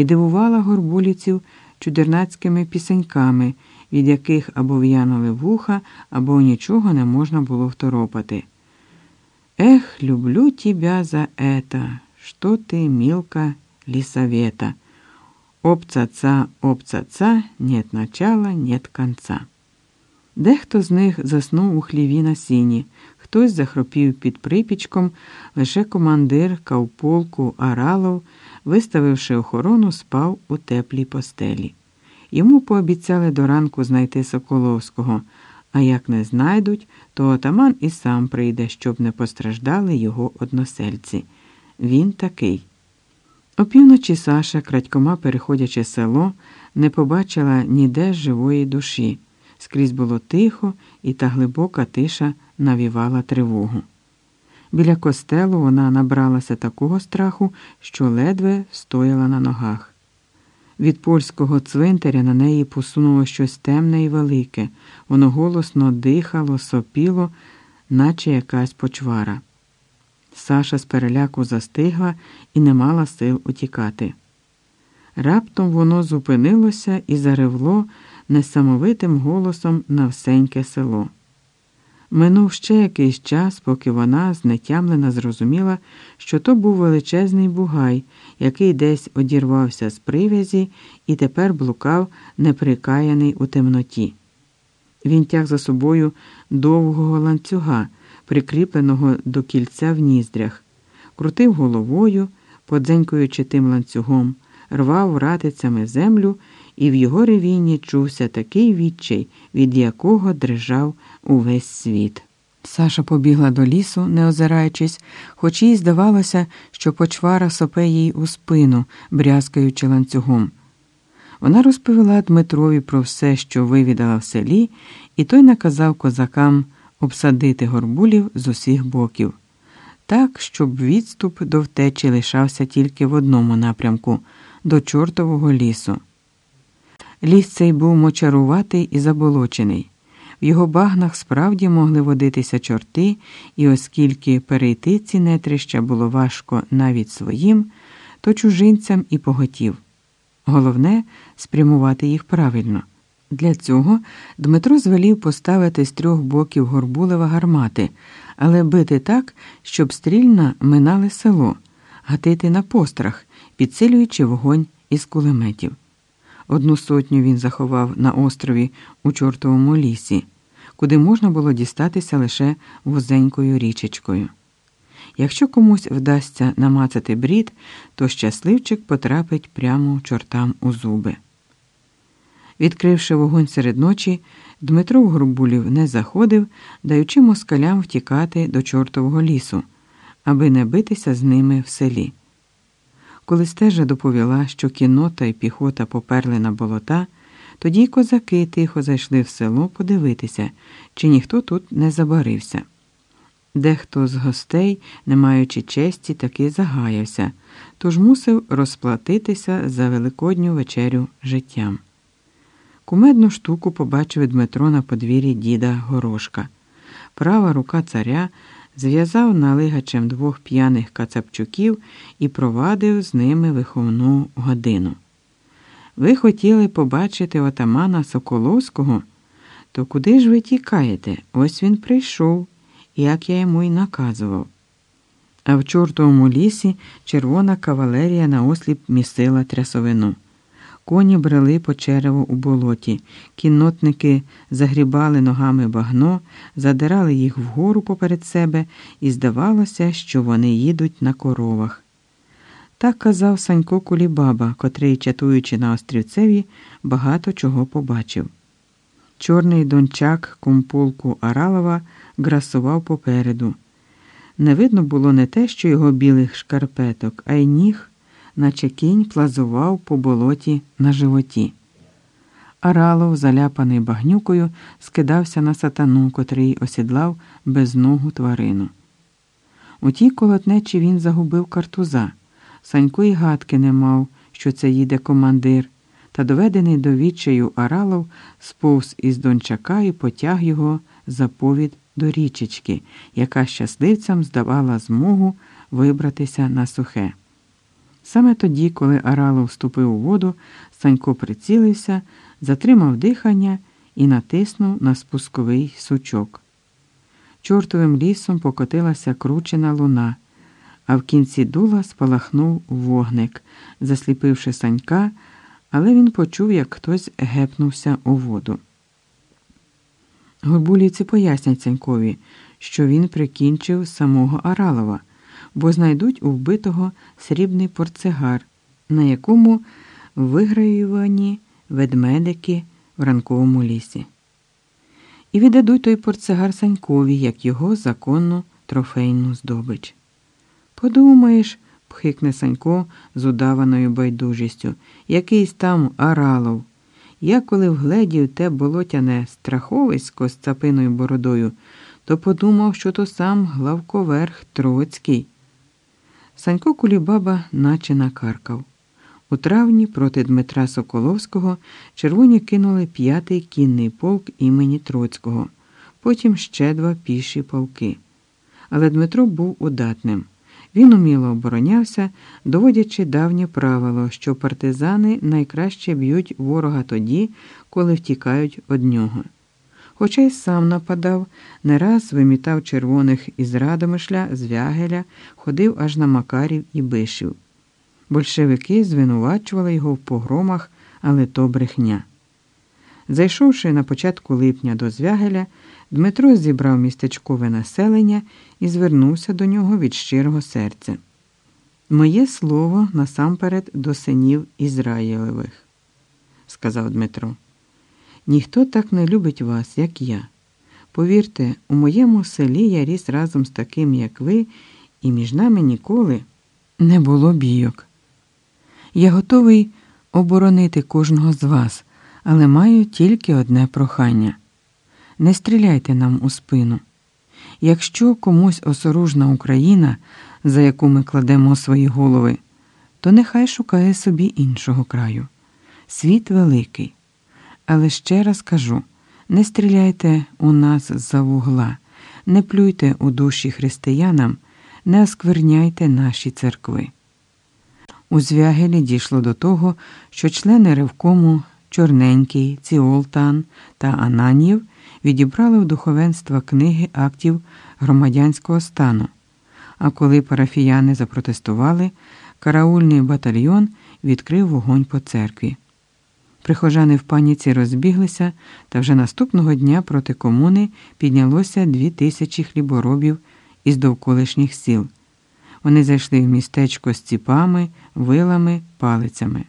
і дивувала горбулівців чудернацькими пісеньками, від яких або в'янули вуха, або нічого не можна було второпати. Ех, люблю тебя за это, что ты, милка лісовета. Обцаца, обцаца, нет начала, нет конца. Дехто з них заснув у хліві на сіні, хтось захропів під припічком, лише командир кавполку Аралов, виставивши охорону, спав у теплій постелі. Йому пообіцяли до ранку знайти Соколовського, а як не знайдуть, то отаман і сам прийде, щоб не постраждали його односельці. Він такий. Опівночі Саша, крадькома переходячи село, не побачила ніде живої душі. Скрізь було тихо, і та глибока тиша навівала тривогу. Біля костелу вона набралася такого страху, що ледве стояла на ногах. Від польського цвинтаря на неї посунуло щось темне і велике, воно голосно дихало, сопіло, наче якась почвара. Саша з переляку застигла і не мала сил утікати. Раптом воно зупинилося і заревло несамовитим голосом на всеньке село. Минув ще якийсь час, поки вона знетямлена зрозуміла, що то був величезний бугай, який десь одірвався з привязі і тепер блукав неприкаяний у темноті. Він тяг за собою довгого ланцюга, прикріпленого до кільця в ніздрях, крутив головою, подзенькуючи тим ланцюгом, рвав ратицями землю і в його ревінні чувся такий відчай, від якого дрижав увесь світ. Саша побігла до лісу, не озираючись, хоч їй здавалося, що почвара сопе їй у спину, брязкаючи ланцюгом. Вона розповіла Дмитрові про все, що вивідала в селі, і той наказав козакам обсадити горбулів з усіх боків, так, щоб відступ до втечі лишався тільки в одному напрямку до чортового лісу. Ліс цей був мочаруватий і заболочений. В його багнах справді могли водитися чорти, і оскільки перейти ці нетрища було важко навіть своїм, то чужинцям і поготів. Головне спрямувати їх правильно. Для цього Дмитро звелів поставити з трьох боків Горбулева гармати, але бити так, щоб стрільна минали село, гатити на пострах, підсилюючи вогонь із кулеметів. Одну сотню він заховав на острові у чортовому лісі, куди можна було дістатися лише вузенькою річечкою. Якщо комусь вдасться намацати брід, то щасливчик потрапить прямо чортам у зуби. Відкривши вогонь серед ночі, Дмитро в Горбулів не заходив, даючи москалям втікати до чортового лісу, аби не битися з ними в селі. Коли стежа доповіла, що кінота і піхота поперли на болота, тоді козаки тихо зайшли в село подивитися, чи ніхто тут не забарився. Дехто з гостей, не маючи честі, таки загаявся, тож мусив розплатитися за великодню вечерю життям. Кумедну штуку побачив Дмитро на подвір'ї діда Горошка. Права рука царя зв'язав налигачем двох п'яних кацапчуків і провадив з ними виховну годину. Ви хотіли побачити отамана Соколовського? То куди ж ви тікаєте? Ось він прийшов, як я йому й наказував. А в чортовому лісі червона кавалерія наосліп місила трясовину. Коні брели по череву у болоті, кіннотники загрібали ногами багно, задирали їх вгору поперед себе, і здавалося, що вони їдуть на коровах. Так казав Санько Кулібаба, котрий, чатуючи на острівцеві, багато чого побачив. Чорний дончак кумполку Аралова грасував попереду. Не видно було не те, що його білих шкарпеток, а й ніг наче кінь плазував по болоті на животі. Аралов, заляпаний багнюкою, скидався на сатану, котрий осідлав безногу тварину. У тій колотнечі він загубив картуза. Санько й гадки не мав, що це їде командир, та доведений до відчаю Аралов сповз із дончака і потяг його за повід до річечки, яка щасливцям здавала змогу вибратися на сухе. Саме тоді, коли Аралов вступив у воду, Санько прицілився, затримав дихання і натиснув на спусковий сучок. Чортовим лісом покотилася кручена луна, а в кінці дула спалахнув вогник, засліпивши санька, але він почув, як хтось гепнувся у воду. Горбулівці пояснять Санькові, що він прикінчив самого Аралова, бо знайдуть у вбитого срібний портсигар, на якому виграювані ведмедики в ранковому лісі. І віддадуть той портсигар Санькові, як його законну трофейну здобич. Подумаєш, пхикне Санько з удаваною байдужістю, якийсь там Аралов. Я, коли вгледів те болотяне страховисько з цапиною бородою, то подумав, що то сам главковерх Троцький. Санько Кулібаба наче накаркав. У травні проти Дмитра Соколовського червоні кинули п'ятий кінний полк імені Троцького, потім ще два піші полки. Але Дмитро був удатним. Він уміло оборонявся, доводячи давнє правило, що партизани найкраще б'ють ворога тоді, коли втікають од нього. Хоча й сам нападав, не раз вимітав червоних із Радомишля, з Вягеля, ходив аж на Макарів і Бишів. Большевики звинувачували його в погромах, але то брехня. Зайшовши на початку липня до Звягеля, Дмитро зібрав містечкове населення і звернувся до нього від щирого серця. Моє слово насамперед до синів Ізраїлевих, сказав Дмитро. Ніхто так не любить вас, як я. Повірте, у моєму селі я ріс разом з таким, як ви, і між нами ніколи не було бійок. Я готовий оборонити кожного з вас, але маю тільки одне прохання не стріляйте нам у спину. Якщо комусь осоружна Україна, за яку ми кладемо свої голови, то нехай шукає собі іншого краю. Світ великий. Але ще раз кажу: не стріляйте у нас за вугла, не плюйте у душі християнам, не оскверняйте наші церкви. У звягелі дійшло до того, що члени ревкому Чорненький, Ціолтан та Ананів відібрали в духовенства книги актів громадянського стану. А коли парафіяни запротестували, караульний батальйон відкрив вогонь по церкві. Прихожани в паніці розбіглися, та вже наступного дня проти комуни піднялося дві тисячі хліборобів із довколишніх сіл. Вони зайшли в містечко з ціпами, вилами, палицями.